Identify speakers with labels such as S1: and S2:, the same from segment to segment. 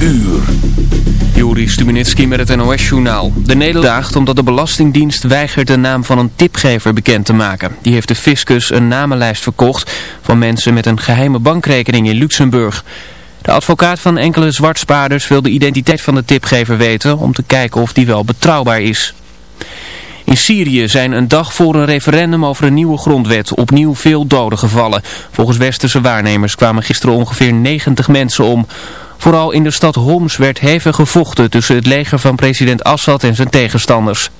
S1: uur.
S2: Juri met het NOS-journaal. De Nederlaag omdat de Belastingdienst weigert de naam van een tipgever bekend te maken. Die heeft de fiscus een namenlijst verkocht van mensen met een geheime bankrekening in Luxemburg. De advocaat van enkele zwartspaarders wil de identiteit van de tipgever weten om te kijken of die wel betrouwbaar is. In Syrië zijn een dag voor een referendum over een nieuwe grondwet opnieuw veel doden gevallen. Volgens westerse waarnemers kwamen gisteren ongeveer 90 mensen om. Vooral in de stad Homs werd hevig gevochten tussen het leger van president Assad en zijn tegenstanders.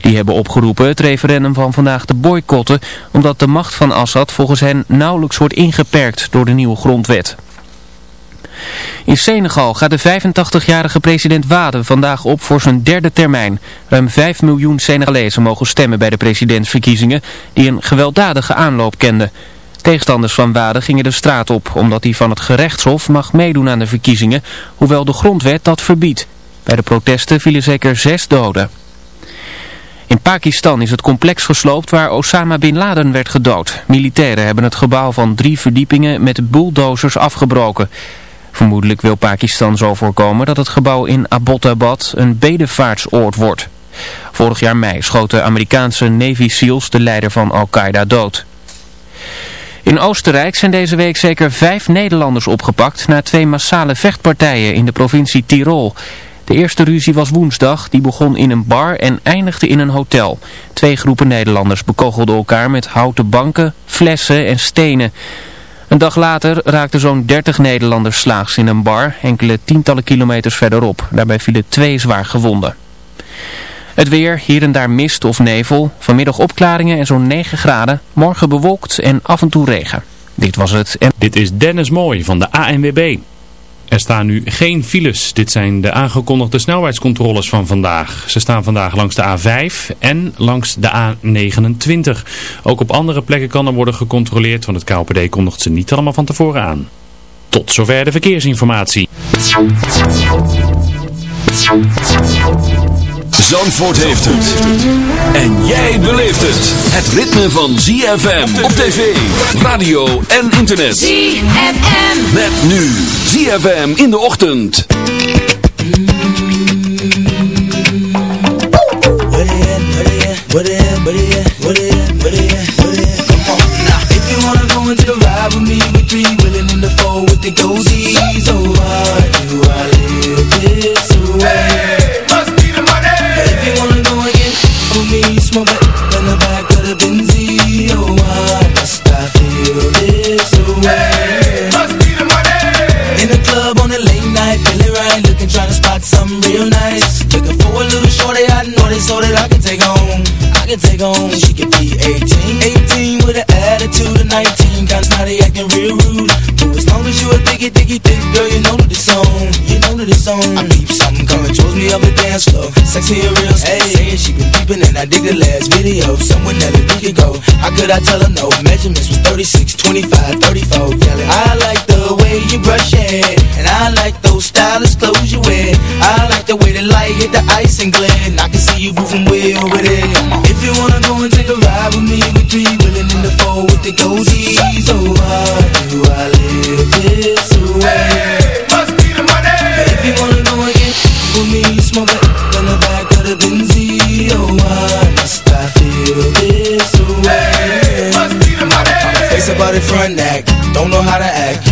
S2: Die hebben opgeroepen het referendum van vandaag te boycotten omdat de macht van Assad volgens hen nauwelijks wordt ingeperkt door de nieuwe grondwet. In Senegal gaat de 85-jarige president Wade vandaag op voor zijn derde termijn. Ruim 5 miljoen Senegalezen mogen stemmen bij de presidentsverkiezingen die een gewelddadige aanloop kenden. Tegenstanders van Wade gingen de straat op omdat hij van het gerechtshof mag meedoen aan de verkiezingen, hoewel de grondwet dat verbiedt. Bij de protesten vielen zeker zes doden. In Pakistan is het complex gesloopt waar Osama Bin Laden werd gedood. Militairen hebben het gebouw van drie verdiepingen met bulldozers afgebroken. Vermoedelijk wil Pakistan zo voorkomen dat het gebouw in Abbottabad een bedevaartsoord wordt. Vorig jaar mei schoten Amerikaanse Navy SEALs de leider van Al-Qaeda dood. In Oostenrijk zijn deze week zeker vijf Nederlanders opgepakt na twee massale vechtpartijen in de provincie Tirol. De eerste ruzie was woensdag, die begon in een bar en eindigde in een hotel. Twee groepen Nederlanders bekogelden elkaar met houten banken, flessen en stenen. Een dag later raakten zo'n 30 Nederlanders slaags in een bar, enkele tientallen kilometers verderop. Daarbij vielen twee zwaar gewonden. Het weer, hier en daar mist of nevel. Vanmiddag opklaringen en zo'n 9 graden. Morgen bewolkt en af en toe regen. Dit was het. En...
S3: Dit is Dennis Mooi van de ANWB. Er staan nu geen files. Dit zijn de aangekondigde snelheidscontroles van vandaag. Ze staan vandaag langs de A5 en langs de A29. Ook op andere plekken kan er worden gecontroleerd, want het KLPD kondigt ze niet allemaal van tevoren aan. Tot zover de verkeersinformatie.
S1: Zandvoort heeft het. En jij beleeft het. Het ritme van ZFM op tv, radio en internet.
S4: ZFM.
S1: Met nu ZFM in de ochtend.
S5: If you wanna go into the ride with me, we three willing in the four with the goldies. Oh, why do I live this way? Take home. I can take home, she could be 18, 18 with an attitude of 19, kinda snotty, acting real rude. As long as you a diggy, diggy, thick girl, you know that it's on, you know that it's on. I peep something coming towards me up the dance floor, sexy and real, hey, saying she been peeping and I dig the last video, somewhere that a week ago. How could I tell her no? Measurements was 36, 25, 34, yelling. I like the way you brush your hair, and I like those stylish clothes you wear. I like the way the light hit the ice and glare, and I can see you moving way over there. If you wanna go and take a ride with me, we three willing in the four with the goldies. Oh, why do I live this way? If you wanna go and get with me, the back of the. Oh, must I feel this way? Face about it front neck, don't know how to act.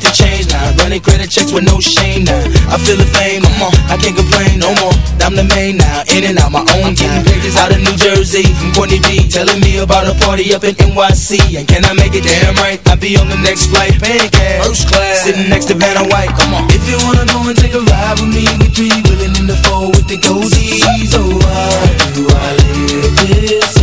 S5: change now. Running credit checks with no shame now. I feel the fame, come on, I can't complain no more. I'm the main now, in and out my own time. Out of New Jersey from Courtney B, telling me about a party up in NYC. And can I make it damn right? I'll be on the next flight, paying cash, first class, sitting next to Vanna White. Come on, if you wanna go and take a ride with me, we three willing in the four with the goldies. Oh, why do I live this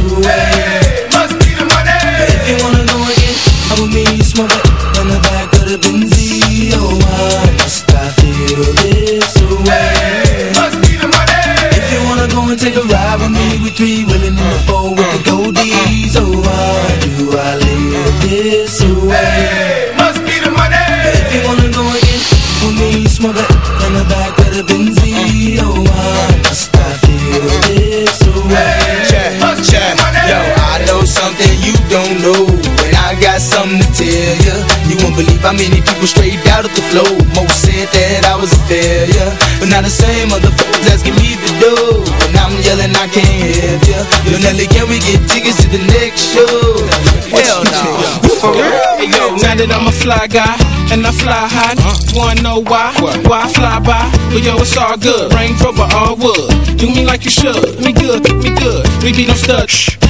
S5: three women in the four with the goldies. Oh, why do I live this way? Hey, must be the money. If you wanna go again with me, smoke it in the back of the Benzie. Oh, why must I feel this way? Hey, must Check. money. Yo, I know something you don't know And I got something to
S6: tell ya You won't
S5: believe how many people strayed out of the flow Most said that I was a failure But now the same motherfuckers asking me to do. And I'm yelling, I can't help ya. Yo, Nelly, can we get tickets to the next show? Hell no.
S4: For real? Hey, yo, now that I'm a fly guy and I fly high, wanna know why? Why I fly by? But yo, it's all good. Range Rover, all wood. Do me like you should. Me good, me good. We be no studs.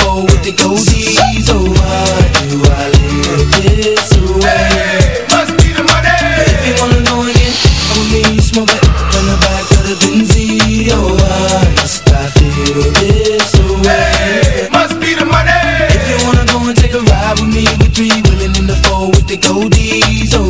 S5: four with the goldies. Oh, why do I live this way?
S6: Must be the money.
S5: If you wanna go and get with me, smoke it in the back of the Benz. Oh, why must I feel this way?
S6: Must be the money.
S5: If you wanna go and take a ride with me, we three willing in the four with the goldies. Oh,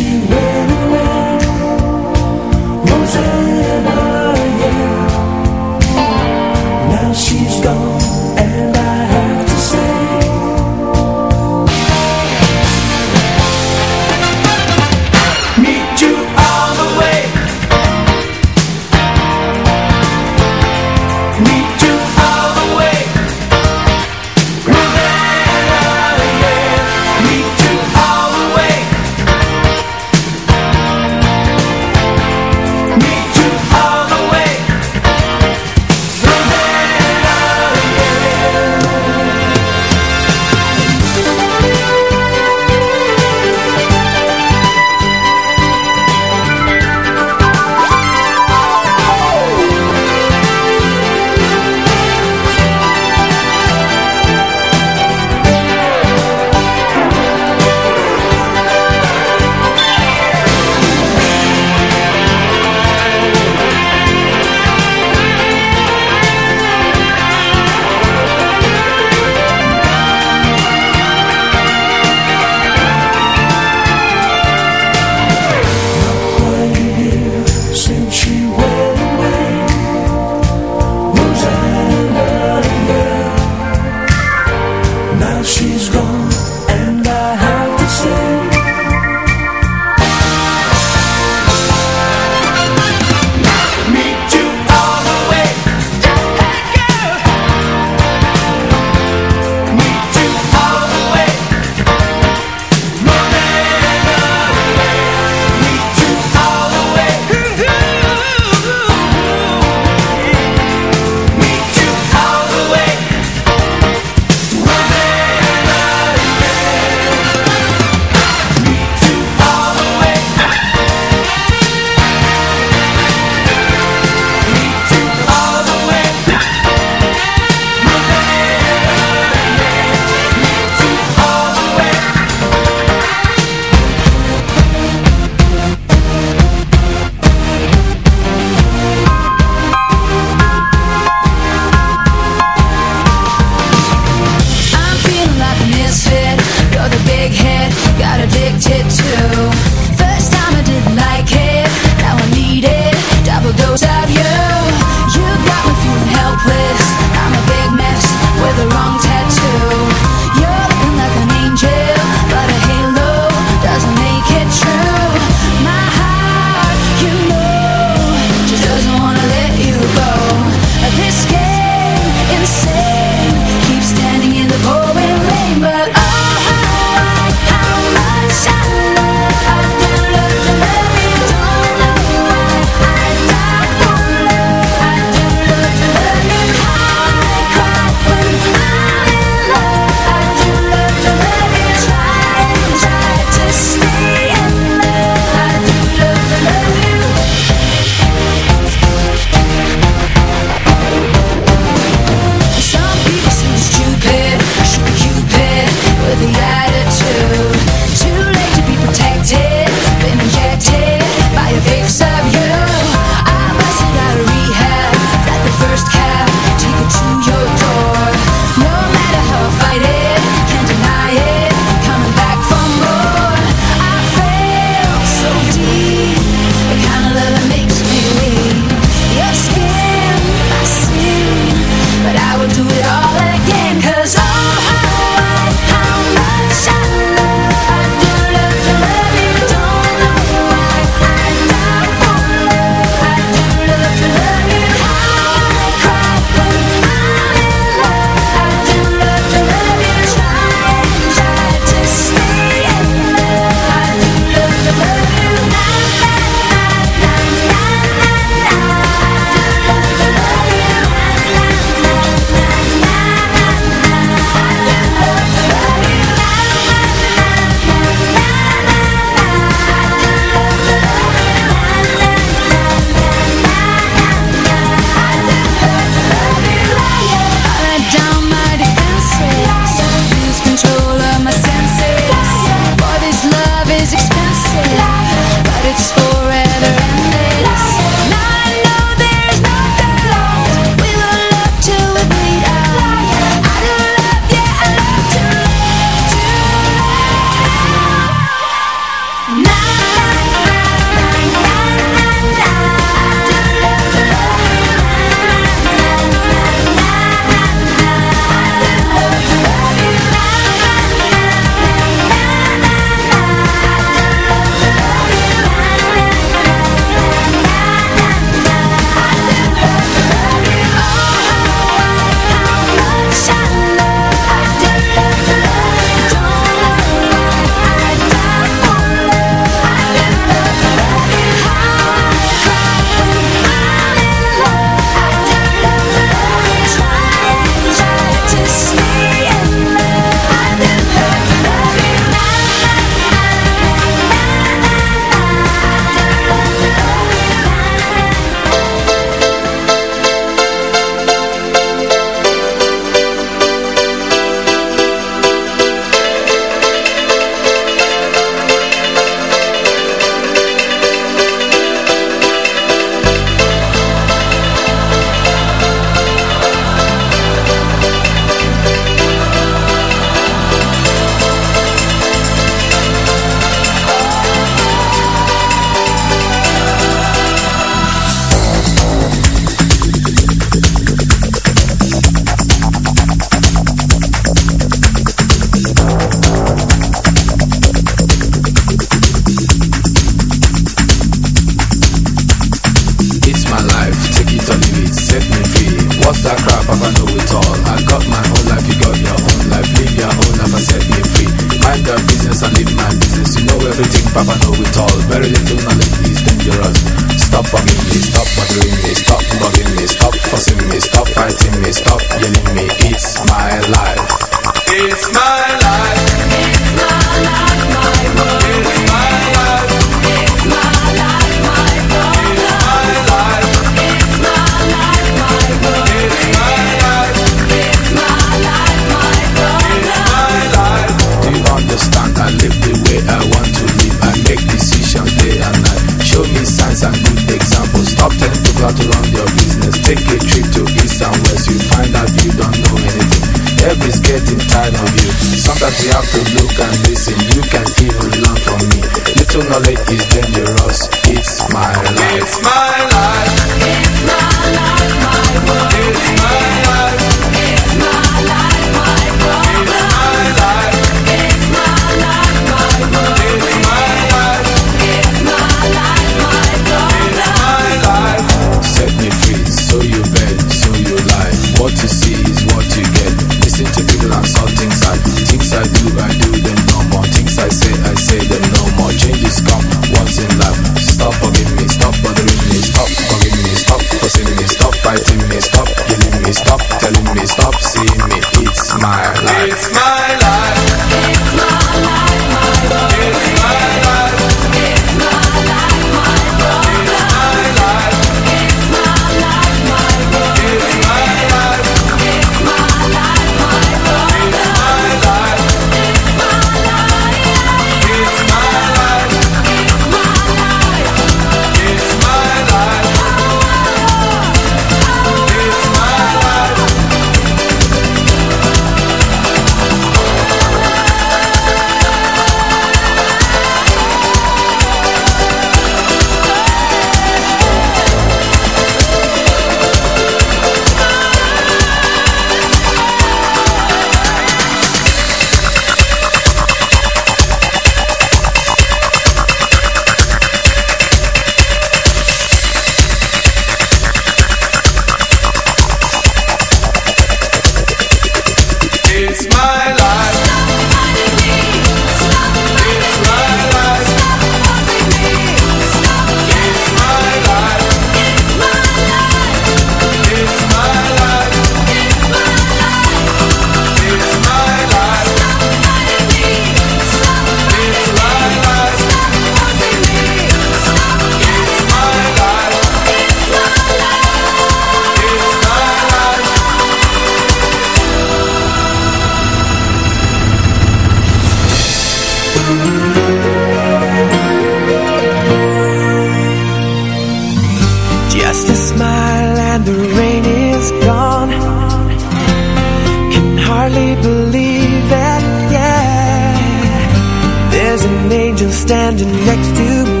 S7: ayrım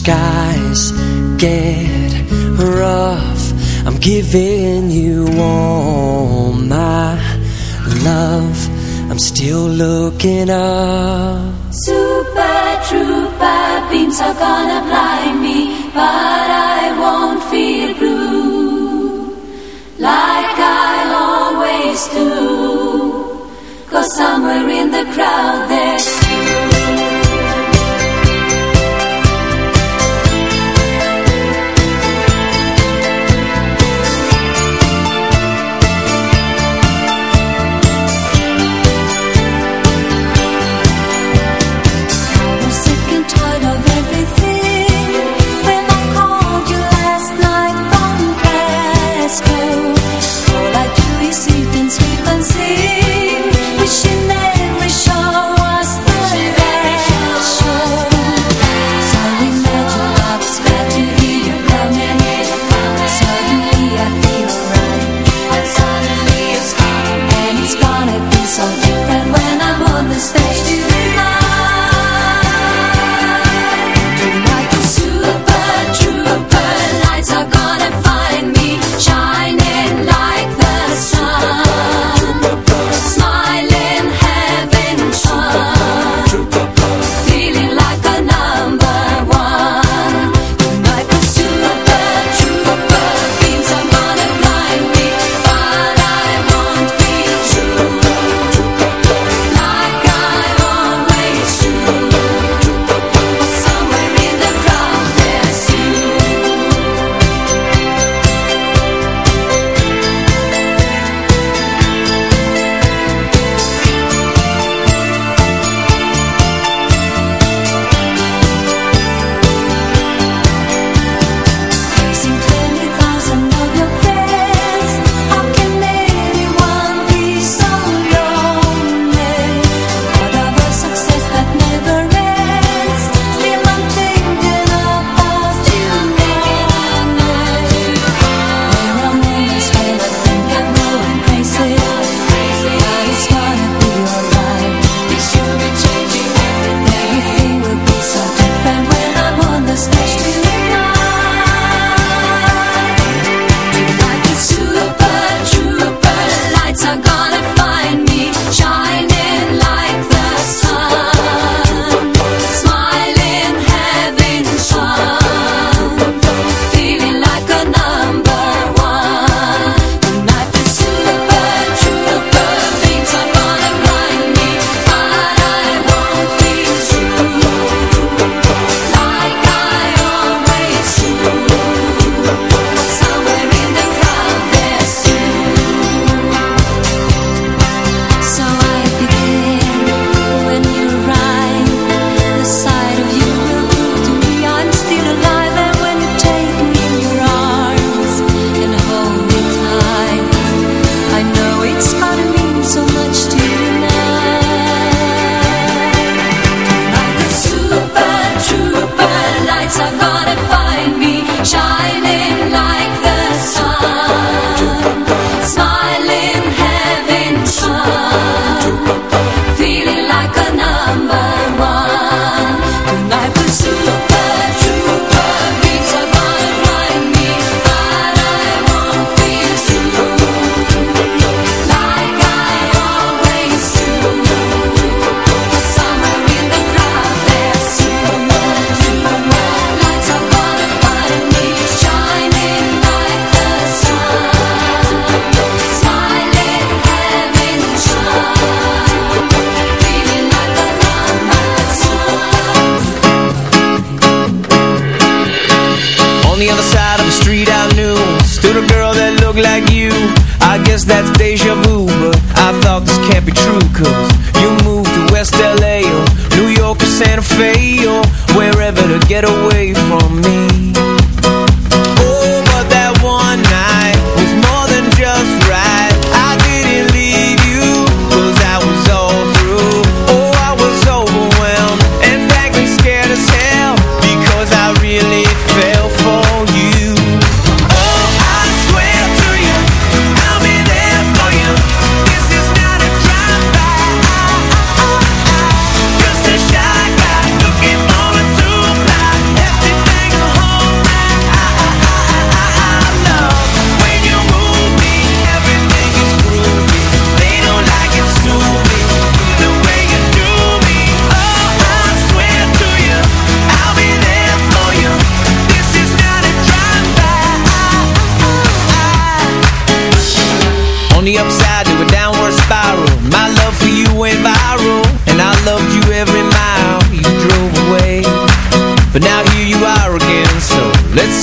S8: Skies get rough. I'm giving you all my love. I'm still looking up.
S9: Super Trouper beams are gonna blind me, but I won't feel blue like I always do. Cause somewhere in the crowd there's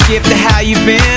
S5: Skip to how you've been.